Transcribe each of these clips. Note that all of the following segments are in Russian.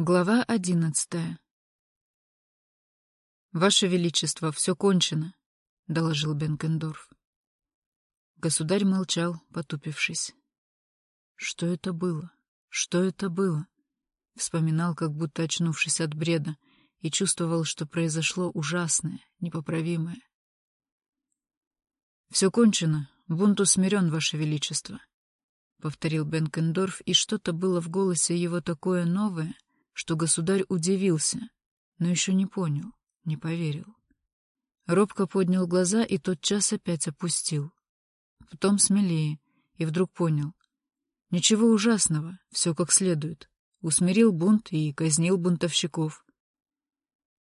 Глава одиннадцатая «Ваше Величество, все кончено», — доложил Бенкендорф. Государь молчал, потупившись. Что это было? Что это было? Вспоминал, как будто очнувшись от бреда, и чувствовал, что произошло ужасное, непоправимое. «Все кончено. Бунт усмирен, Ваше Величество», — повторил Бенкендорф, и что-то было в голосе его такое новое, что государь удивился, но еще не понял, не поверил. Робко поднял глаза и тотчас опять опустил. Потом смелее, и вдруг понял. Ничего ужасного, все как следует. Усмирил бунт и казнил бунтовщиков.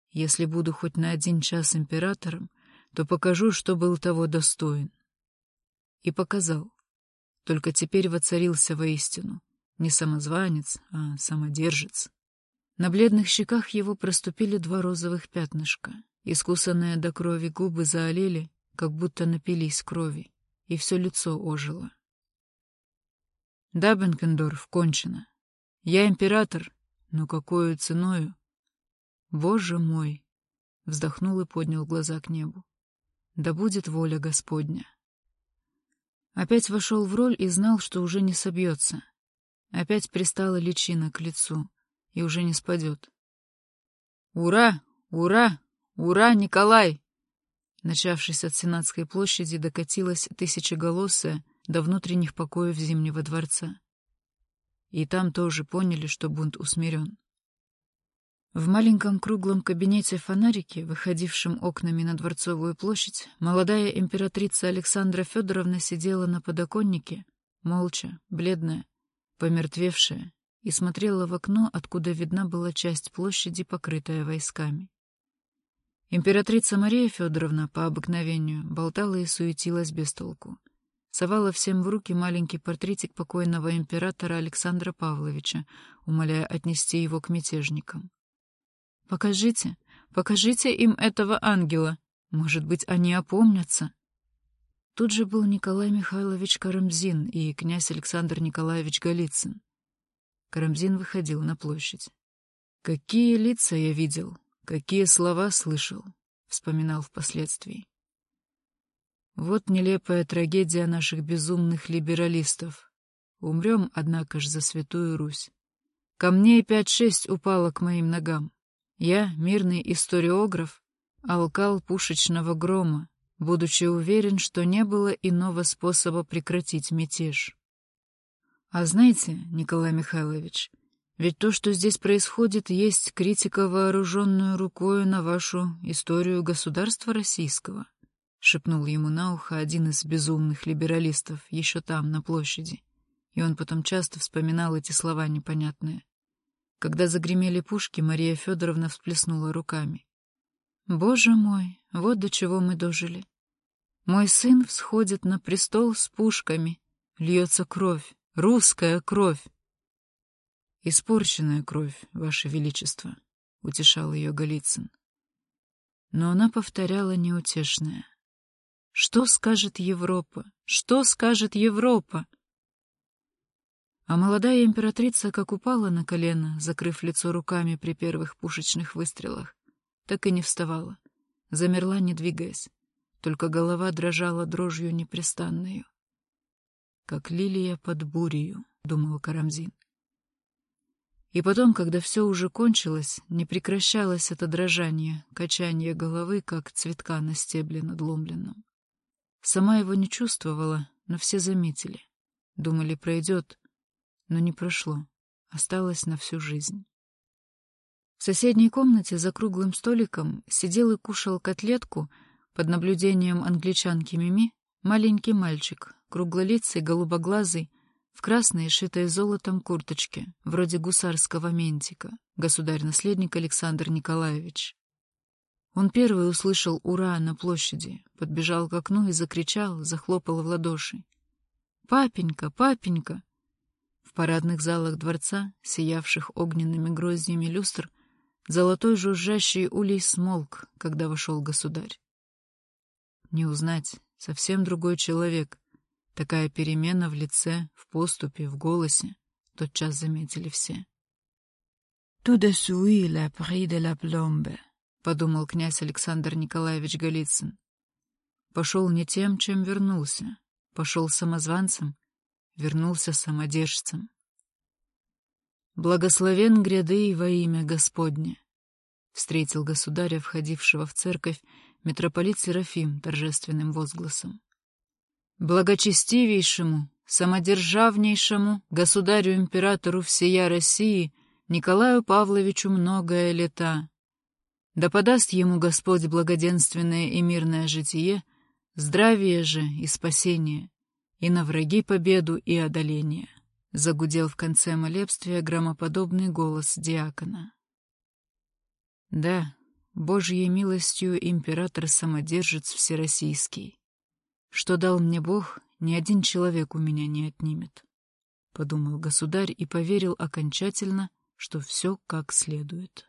Если буду хоть на один час императором, то покажу, что был того достоин. И показал. Только теперь воцарился воистину. Не самозванец, а самодержец. На бледных щеках его проступили два розовых пятнышка. Искусанные до крови губы заолели, как будто напились крови, и все лицо ожило. Да, Бенкендорф, кончено. Я император, но какую ценою? Боже мой! Вздохнул и поднял глаза к небу. Да будет воля Господня. Опять вошел в роль и знал, что уже не собьется. Опять пристала личина к лицу и уже не спадет. «Ура! Ура! Ура, Николай!» Начавшись от Сенатской площади, докатилась тысячеголосая до внутренних покоев Зимнего дворца. И там тоже поняли, что бунт усмирен. В маленьком круглом кабинете фонарики, выходившем окнами на Дворцовую площадь, молодая императрица Александра Федоровна сидела на подоконнике, молча, бледная, помертвевшая, и смотрела в окно, откуда видна была часть площади, покрытая войсками. Императрица Мария Федоровна по обыкновению болтала и суетилась без толку. Совала всем в руки маленький портретик покойного императора Александра Павловича, умоляя отнести его к мятежникам. «Покажите, покажите им этого ангела. Может быть, они опомнятся». Тут же был Николай Михайлович Карамзин и князь Александр Николаевич Голицын. Карамзин выходил на площадь. «Какие лица я видел, какие слова слышал», — вспоминал впоследствии. Вот нелепая трагедия наших безумных либералистов. Умрем, однако ж, за святую Русь. Камней пять-шесть упало к моим ногам. Я, мирный историограф, алкал пушечного грома, будучи уверен, что не было иного способа прекратить мятеж. А знаете, Николай Михайлович, ведь то, что здесь происходит, есть критика, вооруженную рукою на вашу историю государства российского, — шепнул ему на ухо один из безумных либералистов еще там, на площади. И он потом часто вспоминал эти слова непонятные. Когда загремели пушки, Мария Федоровна всплеснула руками. «Боже мой, вот до чего мы дожили. Мой сын всходит на престол с пушками, льется кровь, Русская кровь. Испорченная кровь, Ваше Величество, — утешал ее Голицын. Но она повторяла неутешное. Что скажет Европа? Что скажет Европа? А молодая императрица как упала на колено, закрыв лицо руками при первых пушечных выстрелах, так и не вставала, замерла, не двигаясь, только голова дрожала дрожью непрестанную как лилия под бурею, — думал Карамзин. И потом, когда все уже кончилось, не прекращалось это дрожание, качание головы, как цветка на стебле надломленном. Сама его не чувствовала, но все заметили. Думали, пройдет, но не прошло, осталось на всю жизнь. В соседней комнате за круглым столиком сидел и кушал котлетку под наблюдением англичанки Мими маленький мальчик круглолицый, голубоглазый, в красной, шитой золотом курточке, вроде гусарского ментика, государь-наследник Александр Николаевич. Он первый услышал «Ура!» на площади, подбежал к окну и закричал, захлопал в ладоши. «Папенька! Папенька!» В парадных залах дворца, сиявших огненными гроздьями люстр, золотой жужжащий улей смолк, когда вошел государь. Не узнать, совсем другой человек, Такая перемена в лице, в поступе, в голосе тотчас заметили все. tout de suite la prix de la plombe», — подумал князь Александр Николаевич Голицын. Пошел не тем, чем вернулся. Пошел самозванцем, вернулся самодержцем. «Благословен гряды во имя Господне», — встретил государя, входившего в церковь, митрополит Серафим торжественным возгласом. «Благочестивейшему, самодержавнейшему государю-императору всея России Николаю Павловичу многое лета. Да подаст ему Господь благоденственное и мирное житие, здравие же и спасение, и на враги победу и одоление». Загудел в конце молебствия громоподобный голос диакона. Да, Божьей милостью император-самодержец всероссийский. Что дал мне Бог, ни один человек у меня не отнимет. Подумал государь и поверил окончательно, что все как следует.